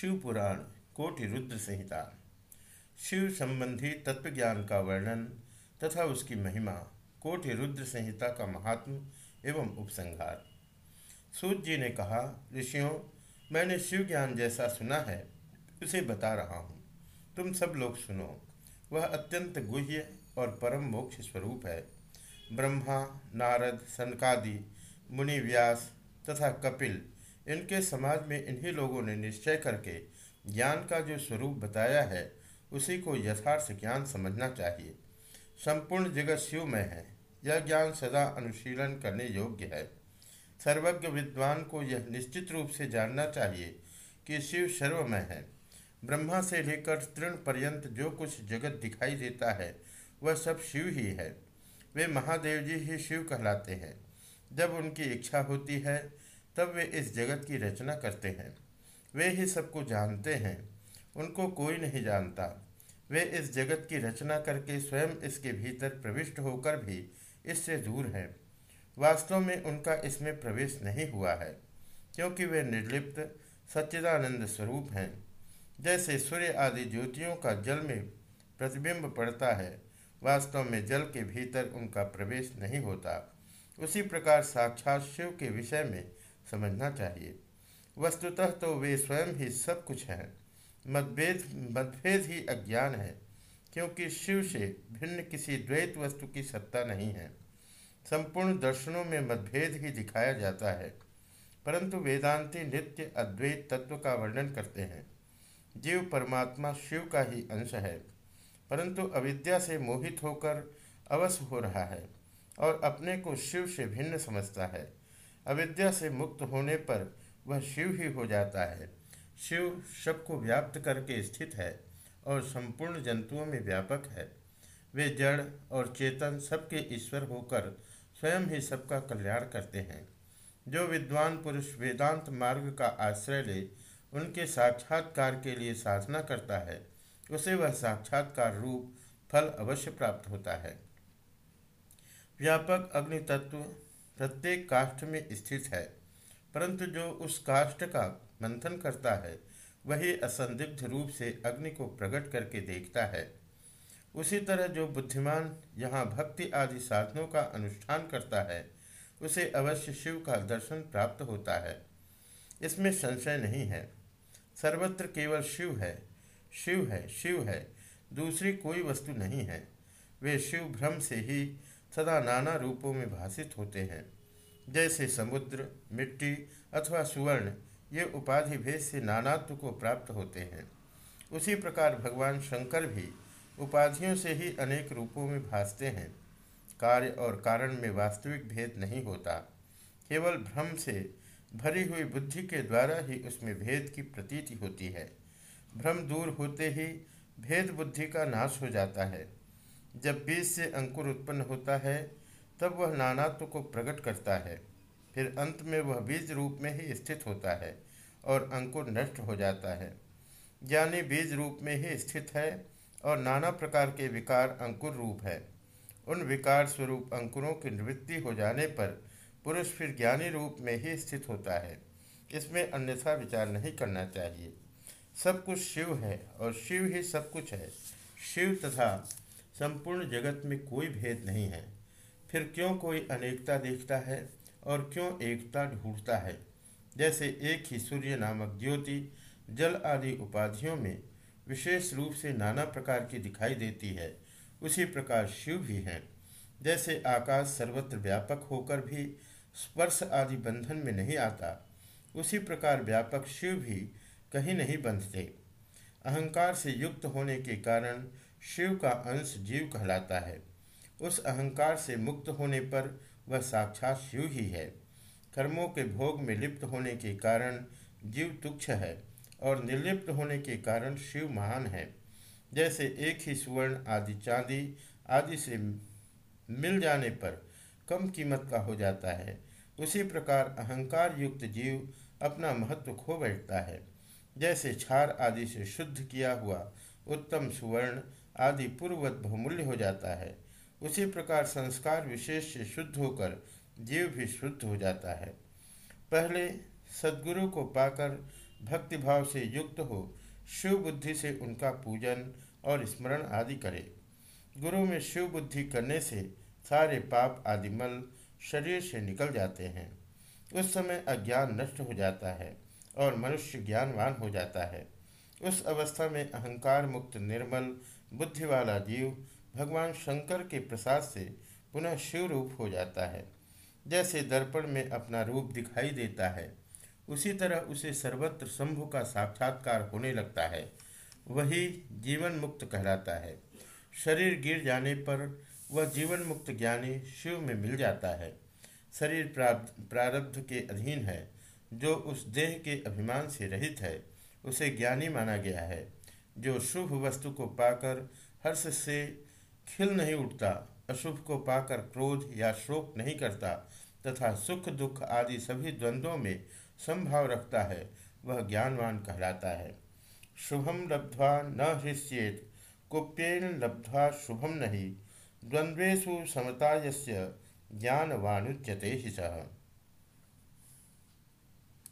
शिव पुराण कोटि रुद्र संहिता। शिव संबंधी तत्व ज्ञान का वर्णन तथा उसकी महिमा, कोटि रुद्र संहिता का महात्म एवं उपसंहार। सूत जी ने कहा, ऋषियों, मैंने शिव ज्ञान जैसा सुना है, उसे बता रहा हूँ। तुम सब लोग सुनो, वह अत्यंत गुह्य और परम मोक्ष स्वरूप है। ब्रह्मा, नारद, सनकादि मुनि व्यास तथा कपिल इनके समाज में इन्हीं लोगों ने निश्चय करके ज्ञान का जो स्वरूप बताया है, उसी को यथार्थ ज्ञान समझना चाहिए। संपूर्ण जगत शिवमय है। यह ज्ञान सदा अनुशीलन करने योग्य है। सर्वज्ञ विद्वान को यह निश्चित रूप से जानना चाहिए कि शिव सर्वमय है। ब्रह्मा से लेकर तृण पर्यंत जो कुछ जगत दिखाई देता है, वह सब शिव ही है। वे महादेव जी ही शिव कहलाते हैं। जब उनकी इच्छा होती है तब वे इस जगत की रचना करते हैं। वे ही सबको जानते हैं। उनको कोई नहीं जानता। वे इस जगत की रचना करके स्वयं इसके भीतर प्रविष्ट होकर भी इससे दूर हैं। वास्तव में उनका इसमें प्रवेश नहीं हुआ है, क्योंकि वे निर्लिप्त, सच्चिदानंद स्वरूप हैं। जैसे सूर्य आदि ज्योतियों का जल में प्रतिबिंब पड़ता है, वास्तव में जल के भीतर उनका प्रवेश नहीं होता। उसी प्रकार साक्षात शिव के विषय में समझना चाहिए। वस्तुतः तो वे स्वयं ही सब कुछ हैं। मतभेद मतभेद ही अज्ञान है, क्योंकि शिव से भिन्न किसी द्वैत वस्तु की सत्ता नहीं है। संपूर्ण दर्शनों में मतभेद ही दिखाया जाता है, परंतु वेदांती नित्य अद्वैत तत्व का वर्णन करते हैं। जीव परमात्मा शिव का ही अंश है, परंतु अविद्या से मोहित होकर अवश्य हो रहा है और अपने को शिव से भिन्न समझता है। अविद्या से मुक्त होने पर वह शिव ही हो जाता है। शिव सबको व्याप्त करके स्थित है और संपूर्ण जंतुओं में व्यापक है। वे जड़ और चेतन सबके ईश्वर होकर स्वयं ही सबका कल्याण करते हैं। जो विद्वान पुरुष वेदांत मार्ग का आश्रय ले, उनके साक्षात्कार के लिए साधना करता है, उसे वह साक्षात्कार रूप फल अवश्य प्राप्त होता है। व्यापक अग्नि तत्व प्रत्येक काष्ठ में स्थित है, परंतु जो उस काष्ठ का मंथन करता है, वही असंदिग्ध रूप से अग्नि को प्रकट करके देखता है। उसी तरह जो बुद्धिमान यहाँ भक्ति आदि साधनों का अनुष्ठान करता है, उसे अवश्य शिव का दर्शन प्राप्त होता है। इसमें संशय नहीं है। सर्वत्र केवल शिव है शिव है शिव है, दूसरी कोई वस्तु नहीं है। वे शिव भ्रम से ही सदा नाना रूपों में भाषित होते हैं। जैसे समुद्र, मिट्टी अथवा सुवर्ण, ये उपाधि भेद से नानात्व को प्राप्त होते हैं। उसी प्रकार भगवान शंकर भी उपाधियों से ही अनेक रूपों में भासते हैं। कार्य और कारण में वास्तविक भेद नहीं होता। केवल भ्रम से भरी हुई बुद्धि के द्वारा ही उसमें भेद की प्रतीति होती है। भ्रम दूर होते ही भेद बुद्धि का नाश हो जाता है। जब बीज से अंकुर उत्पन्न होता है, तब वह नानात्व को प्रकट करता है। फिर अंत में वह बीज रूप में ही स्थित होता है और अंकुर नष्ट हो जाता है। ज्ञानी बीज रूप में ही स्थित है और नाना प्रकार के विकार अंकुर रूप है। उन विकार स्वरूप अंकुरों की निवृत्ति हो जाने पर पुरुष फिर ज्ञानी रूप में ही स्थित होता है। इसमें अन्यथा विचार नहीं करना चाहिए। सब कुछ शिव है और शिव ही सब कुछ है। शिव तथा संपूर्ण जगत में कोई भेद नहीं है। फिर क्यों कोई अनेकता देखता है और क्यों एकता ढूंढता है? जैसे एक ही सूर्य नामक ज्योति जल आदि उपाधियों में विशेष रूप से नाना प्रकार की दिखाई देती है। उसी प्रकार शिव भी हैं। जैसे आकाश सर्वत्र व्यापक होकर भी स्पर्श आदि बंधन में नहीं आता, उसी प्रकार व्यापक शिव भी कहीं नहीं बंधते। अहंकार से युक्त होने के कारण शिव का अंश जीव कहलाता है। उस अहंकार से मुक्त होने पर वह साक्षात शिव ही है। कर्मों के भोग में लिप्त होने के कारण जीव तुक्ष है और निर्लिप्त होने के कारण शिव महान है। जैसे एक ही सुवर्ण आदि चांदी आदि से मिल जाने पर कम कीमत का हो जाता है। उसी प्रकार अहंकार युक्त जीव अपना महत्व खो बैठता है। जैसे क्षार आदि से शुद्ध किया हुआ उत्तम सुवर्ण आदि पूर्ववत बहुमूल्य हो जाता है। उसी प्रकार संस्कार विशेष से शुद्ध होकर जीव भी शुद्ध हो जाता है। पहले सदगुरु को पाकर भक्तिभाव से युक्त हो शिव बुद्धि से उनका पूजन और स्मरण आदि करे। गुरु में शिव बुद्धि करने से सारे पाप आदि मल शरीर से निकल जाते हैं। उस समय अज्ञान नष्ट हो जाता है और मनुष्य ज्ञानवान हो जाता है। उस अवस्था में अहंकार मुक्त, निर्मल बुद्धि वाला जीव भगवान शंकर के प्रसाद से पुनः शिव रूप हो जाता है। जैसे दर्पण में अपना रूप दिखाई देता है, उसी तरह उसे सर्वत्र शंभु का साक्षात्कार होने लगता है। वही जीवन मुक्त कहलाता है। शरीर गिर जाने पर वह जीवन मुक्त ज्ञानी शिव में मिल जाता है। शरीर प्रारब्ध के अधीन है, जो उस देह के अभिमान से रहित है। उसे ज्ञानी माना गया है, जो शुभ वस्तु को पाकर हर्ष से खिल नहीं उठता, अशुभ को पाकर क्रोध या शोक नहीं करता, तथा सुख दुख आदि सभी द्वंद्वों में संभाव रखता है, वह ज्ञानवान कहलाता है। शुभम लब्ध्वा न हृष्येत, कुप्येन लब्ध्वा शुभम नहीं द्वंद्वेशु समता ज्ञानवानुच्यते ही सह